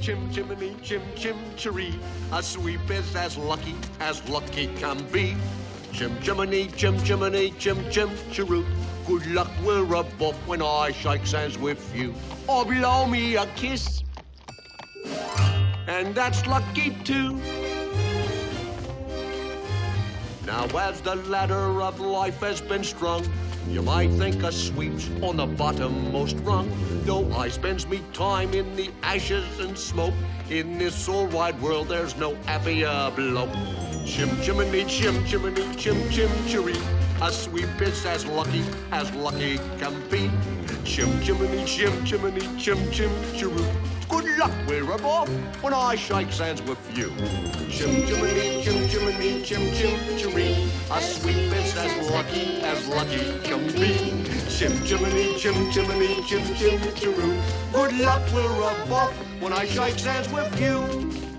chim chimney, chim chim chiree. A sweep is as lucky as lucky can be. Chim chimney, chim chimney, chim chim chiroo. Good luck, we're above when I shake hands with you. Or blow me a kiss. And that's lucky too. Now as the ladder of life has been strung, you might think a sweep's on the bottommost rung. Though I spends me time in the ashes and smoke, in this all wide world there's no happier bloke. Chim chimney, chim chimney, chim chim chiree. A sweep is as lucky as lucky can be. Chim chimney, chim chimney, chim chim chiroo. Good luck, we're off when I shake hands with you. Chim chimney, chim chimney, chim chim chiree. A sweep is as lucky as lucky can be. Chim chimney, chim chimney, chim chim chiroo. Good luck, we're off when I shake hands with you.